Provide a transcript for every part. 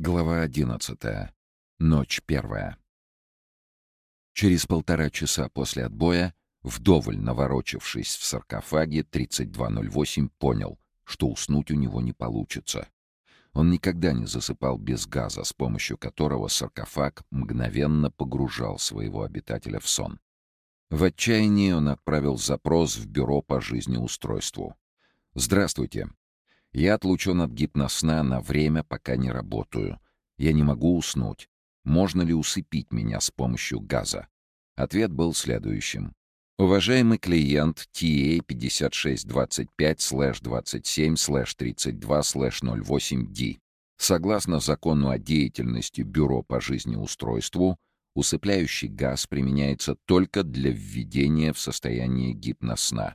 Глава одиннадцатая. Ночь первая. Через полтора часа после отбоя, вдоволь наворочившись в саркофаге, 3208 понял, что уснуть у него не получится. Он никогда не засыпал без газа, с помощью которого саркофаг мгновенно погружал своего обитателя в сон. В отчаянии он отправил запрос в бюро по жизнеустройству. «Здравствуйте. Я отлучен от гипносна на время, пока не работаю. Я не могу уснуть. Можно ли усыпить меня с помощью газа? Ответ был следующим. Уважаемый клиент TA5625-27-32-08D, согласно закону о деятельности Бюро по жизнеустройству, усыпляющий газ применяется только для введения в состояние гипносна.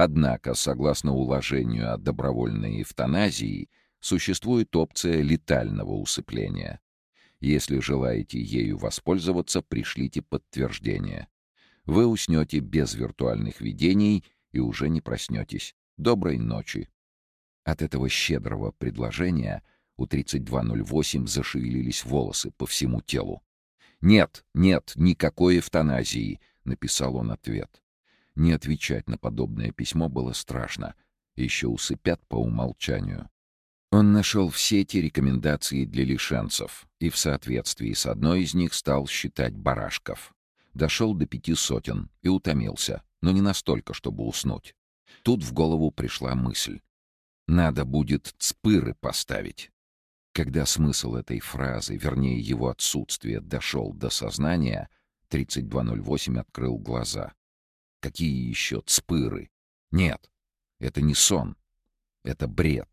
Однако, согласно уложению о добровольной эвтаназии, существует опция летального усыпления. Если желаете ею воспользоваться, пришлите подтверждение. Вы уснете без виртуальных видений и уже не проснетесь. Доброй ночи. От этого щедрого предложения у 3208 зашевелились волосы по всему телу. «Нет, нет, никакой эвтаназии», — написал он ответ. Не отвечать на подобное письмо было страшно. Еще усыпят по умолчанию. Он нашел все эти рекомендации для лишенцев и в соответствии с одной из них стал считать барашков. Дошел до пяти сотен и утомился, но не настолько, чтобы уснуть. Тут в голову пришла мысль. Надо будет цпыры поставить. Когда смысл этой фразы, вернее его отсутствие, дошел до сознания, 3208 открыл глаза. Какие еще цпыры? Нет, это не сон. Это бред.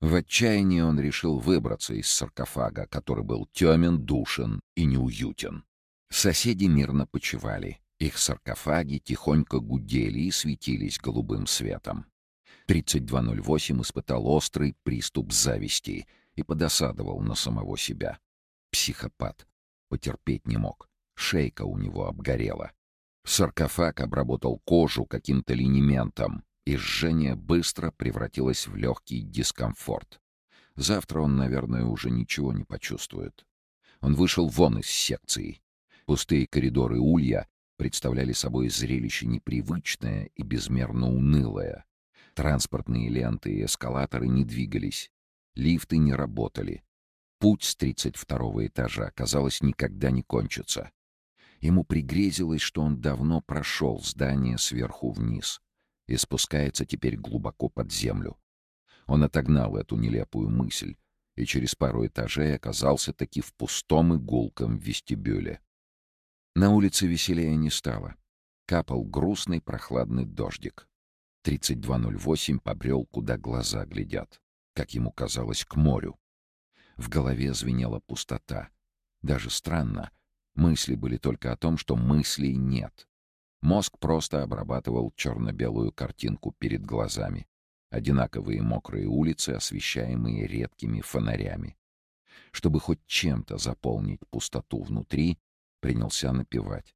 В отчаянии он решил выбраться из саркофага, который был темен, душен и неуютен. Соседи мирно почивали. Их саркофаги тихонько гудели и светились голубым светом. 3208 испытал острый приступ зависти и подосадовал на самого себя. Психопат. Потерпеть не мог. Шейка у него обгорела. Саркофаг обработал кожу каким-то линементом, и жжение быстро превратилось в легкий дискомфорт. Завтра он, наверное, уже ничего не почувствует. Он вышел вон из секции. Пустые коридоры улья представляли собой зрелище непривычное и безмерно унылое. Транспортные ленты и эскалаторы не двигались. Лифты не работали. Путь с 32 этажа, казалось, никогда не кончится. Ему пригрезилось, что он давно прошел здание сверху вниз и спускается теперь глубоко под землю. Он отогнал эту нелепую мысль и через пару этажей оказался таки в пустом и вестибюле. На улице веселее не стало. Капал грустный прохладный дождик. 3208 побрел, куда глаза глядят, как ему казалось, к морю. В голове звенела пустота. Даже странно — Мысли были только о том, что мыслей нет. Мозг просто обрабатывал черно-белую картинку перед глазами. Одинаковые мокрые улицы, освещаемые редкими фонарями. Чтобы хоть чем-то заполнить пустоту внутри, принялся напевать.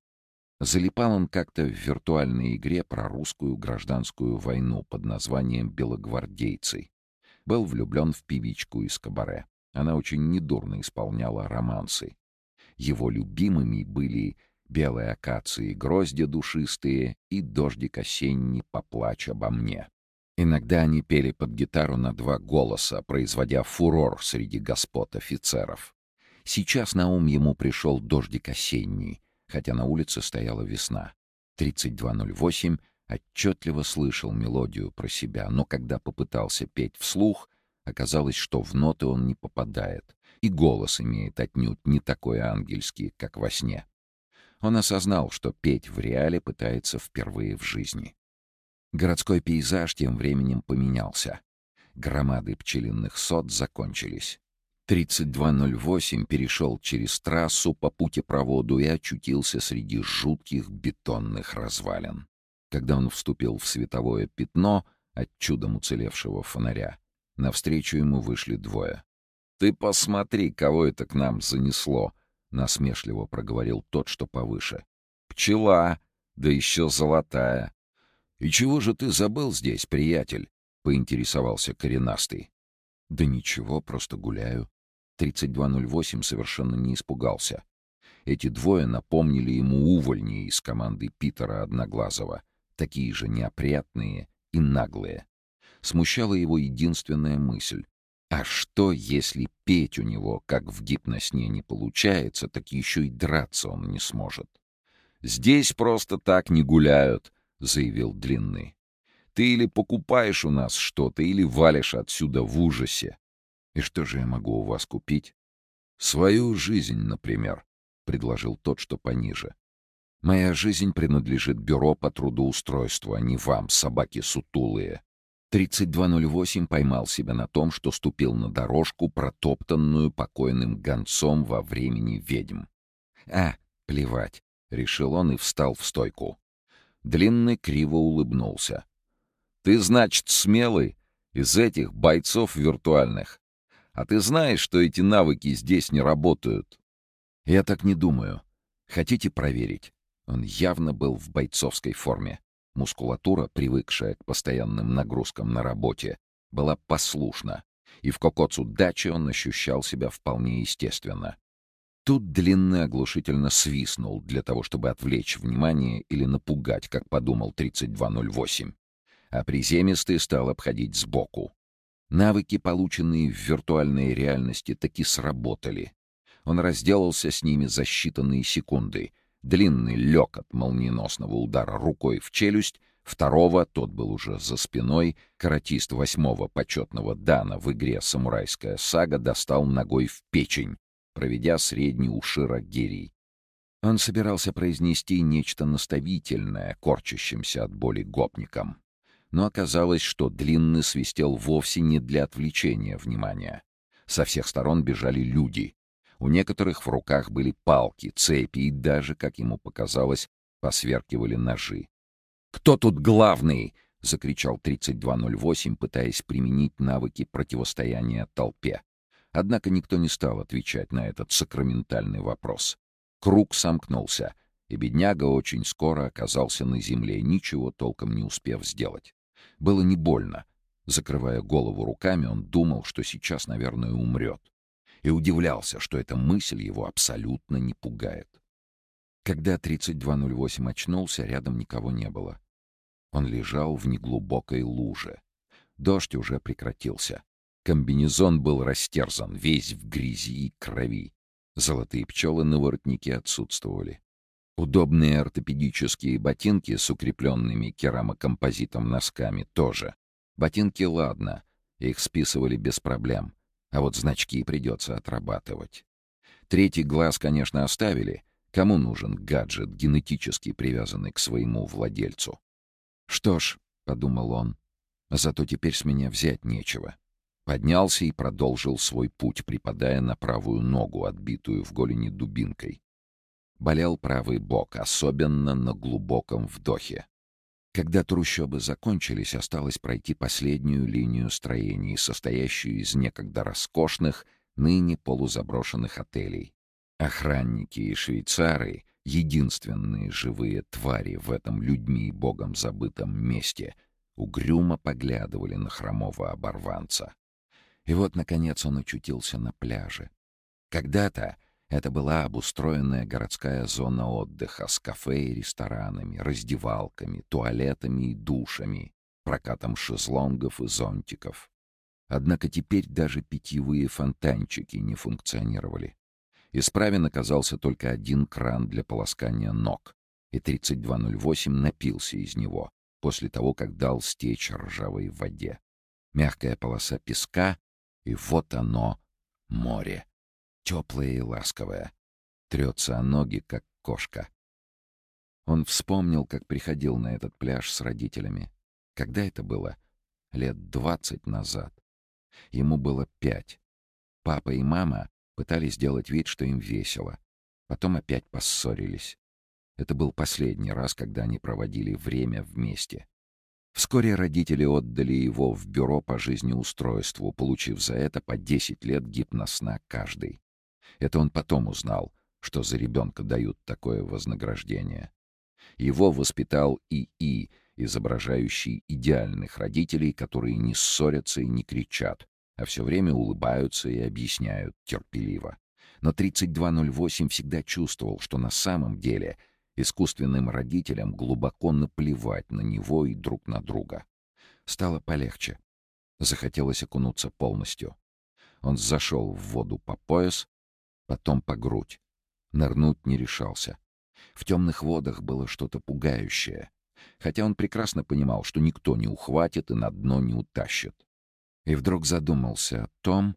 Залипал он как-то в виртуальной игре про русскую гражданскую войну под названием «Белогвардейцы». Был влюблен в певичку из кабаре. Она очень недурно исполняла романсы. Его любимыми были белые акации гроздья душистые и дождик осенний поплачь обо мне. Иногда они пели под гитару на два голоса, производя фурор среди господ офицеров. Сейчас на ум ему пришел дождик осенний, хотя на улице стояла весна. 3208 отчетливо слышал мелодию про себя, но когда попытался петь вслух, оказалось, что в ноты он не попадает и голос имеет отнюдь не такой ангельский, как во сне. Он осознал, что петь в реале пытается впервые в жизни. Городской пейзаж тем временем поменялся. Громады пчелиных сот закончились. 3208 перешел через трассу по путепроводу и очутился среди жутких бетонных развалин. Когда он вступил в световое пятно от чудом уцелевшего фонаря, навстречу ему вышли двое. «Ты посмотри, кого это к нам занесло!» — насмешливо проговорил тот, что повыше. «Пчела, да еще золотая!» «И чего же ты забыл здесь, приятель?» — поинтересовался коренастый. «Да ничего, просто гуляю». 3208 совершенно не испугался. Эти двое напомнили ему увольни из команды Питера Одноглазого, такие же неопрятные и наглые. Смущала его единственная мысль. А что, если петь у него, как в гипносне, не получается, так еще и драться он не сможет? «Здесь просто так не гуляют», — заявил Длинный. «Ты или покупаешь у нас что-то, или валишь отсюда в ужасе. И что же я могу у вас купить?» «Свою жизнь, например», — предложил тот, что пониже. «Моя жизнь принадлежит бюро по трудоустройству, а не вам, собаки сутулые». 3208 поймал себя на том, что ступил на дорожку, протоптанную покойным гонцом во времени ведьм. «А, плевать», — решил он и встал в стойку. Длинный криво улыбнулся. «Ты, значит, смелый из этих бойцов виртуальных. А ты знаешь, что эти навыки здесь не работают?» «Я так не думаю. Хотите проверить?» Он явно был в бойцовской форме. Мускулатура, привыкшая к постоянным нагрузкам на работе, была послушна, и в кокоцу дачи он ощущал себя вполне естественно. Тут длинный оглушительно свистнул для того, чтобы отвлечь внимание или напугать, как подумал 3208. А приземистый стал обходить сбоку. Навыки, полученные в виртуальной реальности, таки сработали. Он разделался с ними за считанные секунды — Длинный лег от молниеносного удара рукой в челюсть, второго, тот был уже за спиной, каратист восьмого почетного Дана в игре «Самурайская сага» достал ногой в печень, проведя средний у Шира. Он собирался произнести нечто наставительное, корчащимся от боли гопникам. Но оказалось, что длинный свистел вовсе не для отвлечения внимания. Со всех сторон бежали люди, у некоторых в руках были палки, цепи и даже, как ему показалось, посверкивали ножи. «Кто тут главный?» — закричал 3208, пытаясь применить навыки противостояния толпе. Однако никто не стал отвечать на этот сакраментальный вопрос. Круг сомкнулся, и бедняга очень скоро оказался на земле, ничего толком не успев сделать. Было не больно. Закрывая голову руками, он думал, что сейчас, наверное, умрет и удивлялся, что эта мысль его абсолютно не пугает. Когда 3208 очнулся, рядом никого не было. Он лежал в неглубокой луже. Дождь уже прекратился. Комбинезон был растерзан, весь в грязи и крови. Золотые пчелы на воротнике отсутствовали. Удобные ортопедические ботинки с укрепленными керамокомпозитом носками тоже. Ботинки, ладно, их списывали без проблем. А вот значки придется отрабатывать. Третий глаз, конечно, оставили. Кому нужен гаджет, генетически привязанный к своему владельцу? «Что ж», — подумал он, — «зато теперь с меня взять нечего». Поднялся и продолжил свой путь, припадая на правую ногу, отбитую в голени дубинкой. Болел правый бок, особенно на глубоком вдохе. Когда трущобы закончились, осталось пройти последнюю линию строений, состоящую из некогда роскошных, ныне полузаброшенных отелей. Охранники и швейцары — единственные живые твари в этом людьми и богом забытом месте — угрюмо поглядывали на хромого оборванца. И вот, наконец, он очутился на пляже. Когда-то это была обустроенная городская зона отдыха с кафе и ресторанами, раздевалками, туалетами и душами, прокатом шезлонгов и зонтиков. Однако теперь даже питьевые фонтанчики не функционировали. Исправен оказался только один кран для полоскания ног, и 3208 напился из него после того, как дал стечь ржавой воде. Мягкая полоса песка, и вот оно, море теплая и ласковая. Трется о ноги, как кошка. Он вспомнил, как приходил на этот пляж с родителями. Когда это было? Лет двадцать назад. Ему было пять. Папа и мама пытались сделать вид, что им весело. Потом опять поссорились. Это был последний раз, когда они проводили время вместе. Вскоре родители отдали его в бюро по жизнеустройству, получив за это по 10 лет гипносна каждый. Это он потом узнал, что за ребенка дают такое вознаграждение. Его воспитал ИИ, изображающий идеальных родителей, которые не ссорятся и не кричат, а все время улыбаются и объясняют терпеливо. Но 3208 всегда чувствовал, что на самом деле искусственным родителям глубоко наплевать на него и друг на друга. Стало полегче. Захотелось окунуться полностью. Он зашел в воду по пояс, потом по грудь. Нырнуть не решался. В темных водах было что-то пугающее, хотя он прекрасно понимал, что никто не ухватит и на дно не утащит. И вдруг задумался о том,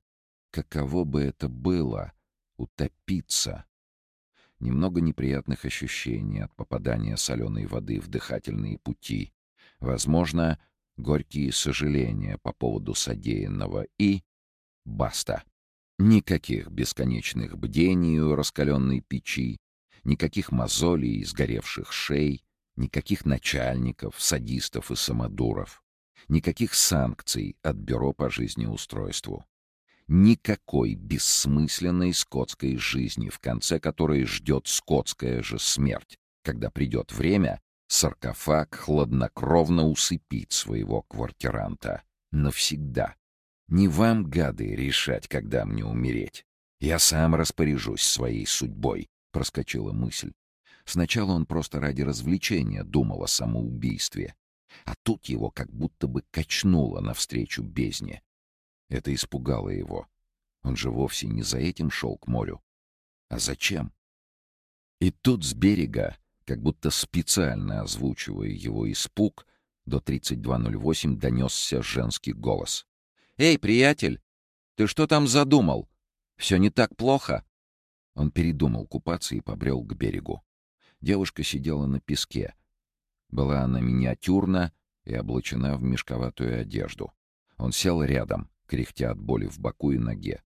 каково бы это было — утопиться. Немного неприятных ощущений от попадания соленой воды в дыхательные пути. Возможно, горькие сожаления по поводу содеянного и... Баста. Никаких бесконечных бдений у раскаленной печи, никаких мозолей и сгоревших шей, никаких начальников, садистов и самодуров, никаких санкций от Бюро по жизнеустройству. Никакой бессмысленной скотской жизни, в конце которой ждет скотская же смерть, когда придет время, саркофаг хладнокровно усыпить своего квартиранта. Навсегда. Не вам, гады, решать, когда мне умереть. Я сам распоряжусь своей судьбой, — проскочила мысль. Сначала он просто ради развлечения думал о самоубийстве, а тут его как будто бы качнуло навстречу бездне. Это испугало его. Он же вовсе не за этим шел к морю. А зачем? И тут с берега, как будто специально озвучивая его испуг, до 3208 донесся женский голос. «Эй, приятель, ты что там задумал? Все не так плохо?» Он передумал купаться и побрел к берегу. Девушка сидела на песке. Была она миниатюрна и облачена в мешковатую одежду. Он сел рядом, кряхтя от боли в боку и ноге.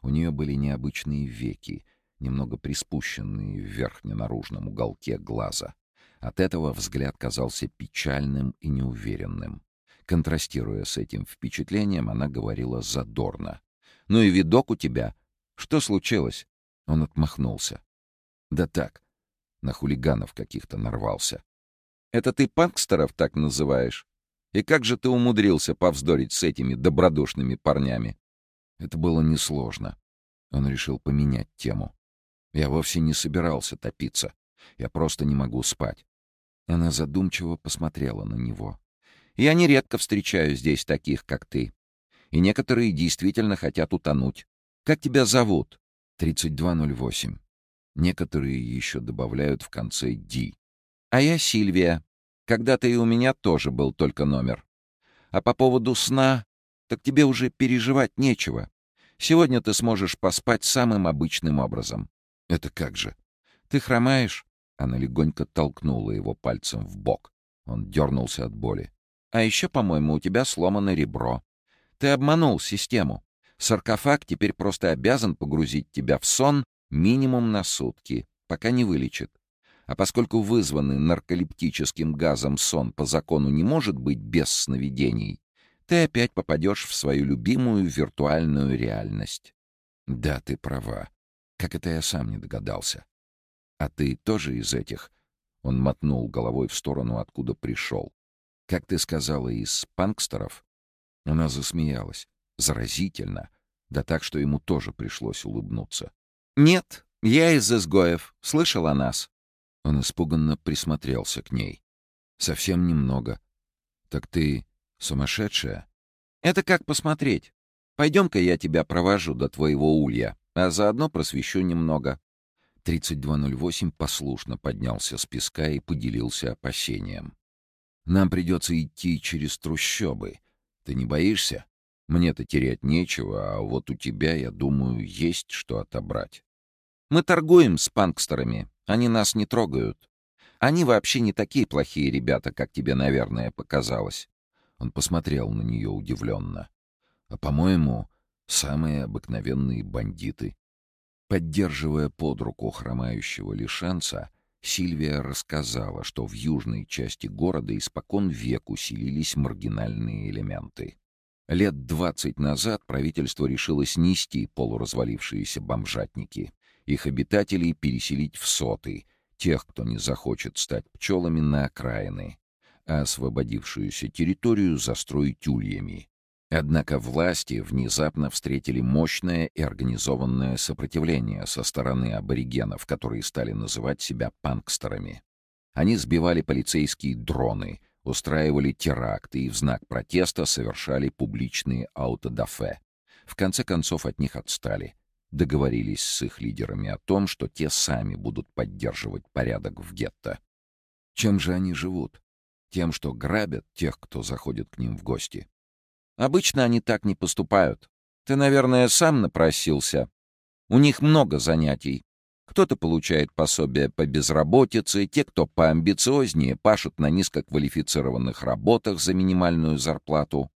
У нее были необычные веки, немного приспущенные в верхне-наружном уголке глаза. От этого взгляд казался печальным и неуверенным. Контрастируя с этим впечатлением, она говорила задорно. «Ну и видок у тебя. Что случилось?» Он отмахнулся. «Да так, на хулиганов каких-то нарвался». «Это ты панкстеров так называешь? И как же ты умудрился повздорить с этими добродушными парнями?» Это было несложно. Он решил поменять тему. «Я вовсе не собирался топиться. Я просто не могу спать». Она задумчиво посмотрела на него. Я нередко встречаю здесь таких, как ты. И некоторые действительно хотят утонуть. Как тебя зовут? 3208. Некоторые еще добавляют в конце «Ди». А я Сильвия. Когда-то и у меня тоже был только номер. А по поводу сна, так тебе уже переживать нечего. Сегодня ты сможешь поспать самым обычным образом. Это как же? Ты хромаешь? Она легонько толкнула его пальцем в бок. Он дернулся от боли. А еще, по-моему, у тебя сломано ребро. Ты обманул систему. Саркофаг теперь просто обязан погрузить тебя в сон минимум на сутки, пока не вылечит. А поскольку вызванный нарколептическим газом сон по закону не может быть без сновидений, ты опять попадешь в свою любимую виртуальную реальность. Да, ты права. Как это я сам не догадался. А ты тоже из этих? Он мотнул головой в сторону, откуда пришел. Как ты сказала, из панкстеров?» Она засмеялась. Заразительно. Да так, что ему тоже пришлось улыбнуться. «Нет, я из изгоев. Слышал о нас?» Он испуганно присмотрелся к ней. «Совсем немного. Так ты сумасшедшая?» «Это как посмотреть. Пойдем-ка я тебя провожу до твоего улья, а заодно просвещу немного». 3208 послушно поднялся с песка и поделился опасением. Нам придется идти через трущобы. Ты не боишься? Мне-то терять нечего, а вот у тебя, я думаю, есть что отобрать. Мы торгуем с панкстерами. Они нас не трогают. Они вообще не такие плохие ребята, как тебе, наверное, показалось. Он посмотрел на нее удивленно. А, по-моему, самые обыкновенные бандиты. Поддерживая под руку хромающего лишенца, Сильвия рассказала, что в южной части города испокон век усилились маргинальные элементы. Лет двадцать назад правительство решило снести полуразвалившиеся бомжатники, их обитателей переселить в соты, тех, кто не захочет стать пчелами на окраины, а освободившуюся территорию застроить ульями. Однако власти внезапно встретили мощное и организованное сопротивление со стороны аборигенов, которые стали называть себя панкстерами. Они сбивали полицейские дроны, устраивали теракты и в знак протеста совершали публичные аутодафе. В конце концов от них отстали. Договорились с их лидерами о том, что те сами будут поддерживать порядок в гетто. Чем же они живут? Тем, что грабят тех, кто заходит к ним в гости. Обычно они так не поступают. Ты, наверное, сам напросился. У них много занятий. Кто-то получает пособие по безработице, те, кто поамбициознее, пашут на низкоквалифицированных работах за минимальную зарплату.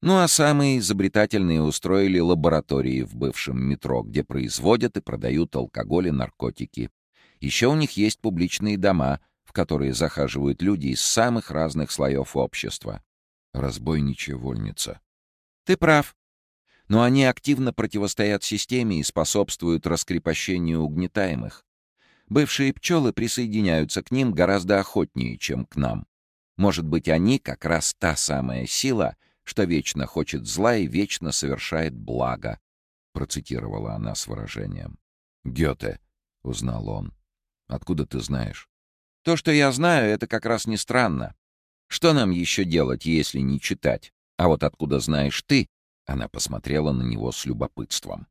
Ну а самые изобретательные устроили лаборатории в бывшем метро, где производят и продают алкоголь и наркотики. Еще у них есть публичные дома, в которые захаживают люди из самых разных слоев общества разбойничья вольница. Ты прав. Но они активно противостоят системе и способствуют раскрепощению угнетаемых. Бывшие пчелы присоединяются к ним гораздо охотнее, чем к нам. Может быть, они как раз та самая сила, что вечно хочет зла и вечно совершает благо, процитировала она с выражением. «Гёте», — узнал он. «Откуда ты знаешь?» «То, что я знаю, это как раз не странно. Что нам еще делать, если не читать? А вот откуда знаешь ты?» Она посмотрела на него с любопытством.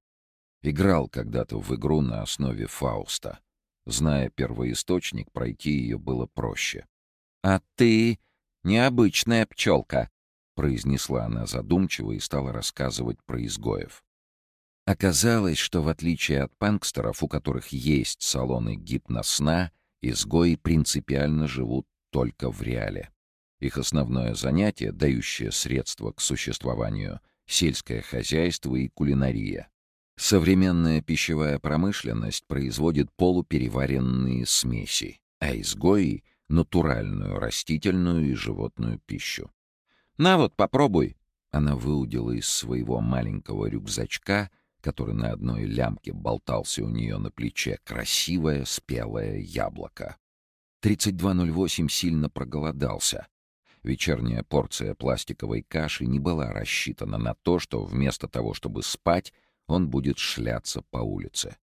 Играл когда-то в игру на основе Фауста. Зная первоисточник, пройти ее было проще. «А ты необычная пчелка», — произнесла она задумчиво и стала рассказывать про изгоев. Оказалось, что в отличие от панкстеров, у которых есть салоны гипносна, изгои принципиально живут только в реале. Их основное занятие, дающее средства к существованию — сельское хозяйство и кулинария. Современная пищевая промышленность производит полупереваренные смеси, а изгои — натуральную растительную и животную пищу. «На вот, попробуй!» Она выудила из своего маленького рюкзачка, который на одной лямке болтался у нее на плече, красивое спелое яблоко. 3208 сильно проголодался, Вечерняя порция пластиковой каши не была рассчитана на то, что вместо того, чтобы спать, он будет шляться по улице.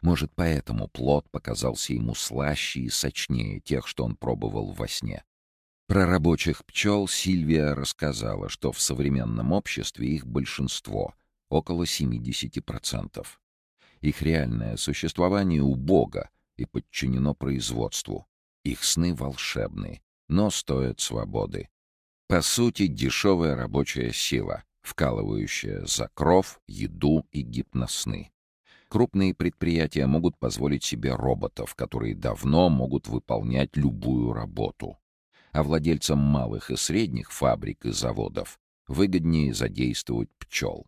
Может, поэтому плод показался ему слаще и сочнее тех, что он пробовал во сне. Про рабочих пчел Сильвия рассказала, что в современном обществе их большинство, около 70%. Их реальное существование убого и подчинено производству. Их сны волшебны, но стоят свободы. По сути, дешевая рабочая сила, вкалывающая за кров, еду и гипносны. Крупные предприятия могут позволить себе роботов, которые давно могут выполнять любую работу. А владельцам малых и средних фабрик и заводов выгоднее задействовать пчел.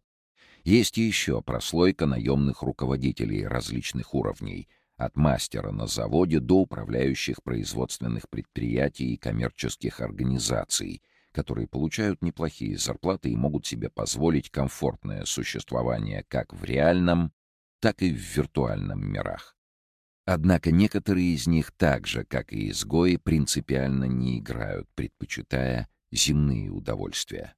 Есть еще прослойка наемных руководителей различных уровней — от мастера на заводе до управляющих производственных предприятий и коммерческих организаций, которые получают неплохие зарплаты и могут себе позволить комфортное существование как в реальном, так и в виртуальном мирах. Однако некоторые из них так же, как и изгои, принципиально не играют, предпочитая земные удовольствия.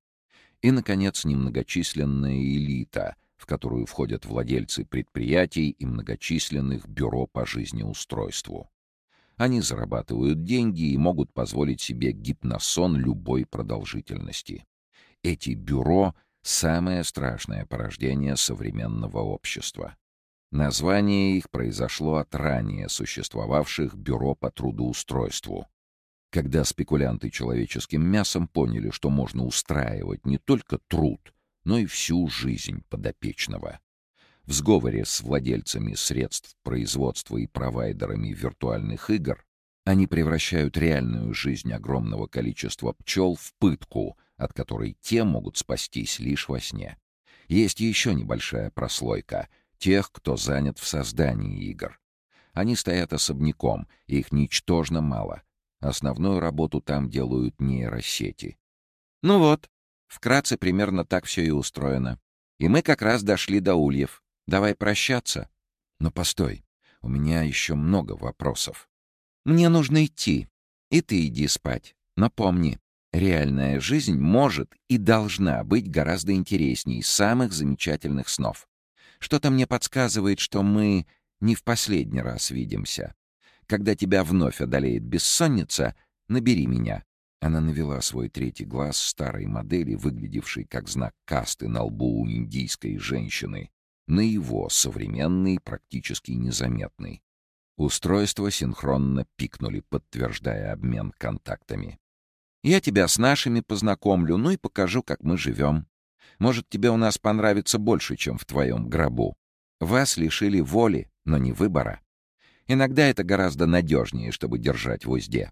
И, наконец, немногочисленная элита, в которую входят владельцы предприятий и многочисленных бюро по жизнеустройству. Они зарабатывают деньги и могут позволить себе гипносон любой продолжительности. Эти бюро — самое страшное порождение современного общества. Название их произошло от ранее существовавших бюро по трудоустройству. Когда спекулянты человеческим мясом поняли, что можно устраивать не только труд — но и всю жизнь подопечного. В сговоре с владельцами средств производства и провайдерами виртуальных игр они превращают реальную жизнь огромного количества пчел в пытку, от которой те могут спастись лишь во сне. Есть еще небольшая прослойка тех, кто занят в создании игр. Они стоят особняком, их ничтожно мало. Основную работу там делают нейросети. Ну вот, Вкратце примерно так все и устроено. И мы как раз дошли до ульев. Давай прощаться. Но постой, у меня еще много вопросов. Мне нужно идти. И ты иди спать. Но помни, Реальная жизнь может и должна быть гораздо интересней самых замечательных снов. Что-то мне подсказывает, что мы не в последний раз видимся. Когда тебя вновь одолеет бессонница, набери меня. Она навела свой третий глаз старой модели, выглядевшей как знак касты на лбу у индийской женщины, на его современный, практически незаметный. Устройства синхронно пикнули, подтверждая обмен контактами. «Я тебя с нашими познакомлю, ну и покажу, как мы живем. Может, тебе у нас понравится больше, чем в твоем гробу. Вас лишили воли, но не выбора. Иногда это гораздо надежнее, чтобы держать в узде.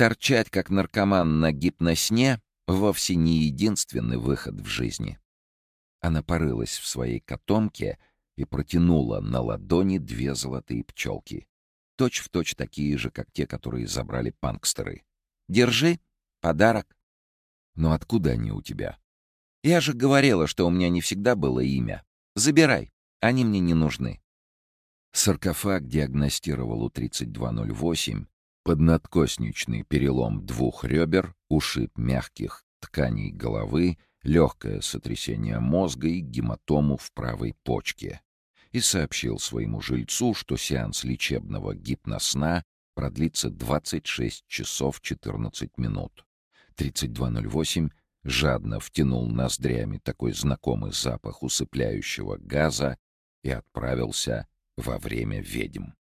Торчать, как наркоман на гипносне, вовсе не единственный выход в жизни». Она порылась в своей котомке и протянула на ладони две золотые пчелки. Точь в точь такие же, как те, которые забрали панкстеры. «Держи, подарок». «Но откуда они у тебя?» «Я же говорила, что у меня не всегда было имя. Забирай, они мне не нужны». Саркофаг диагностировал у 3208 поднадкосничный перелом двух ребер, ушиб мягких тканей головы, легкое сотрясение мозга и гематому в правой почке и сообщил своему жильцу, что сеанс лечебного гипносна продлится 26 часов 14 минут. 3208 жадно втянул ноздрями такой знакомый запах усыпляющего газа и отправился во время ведьм.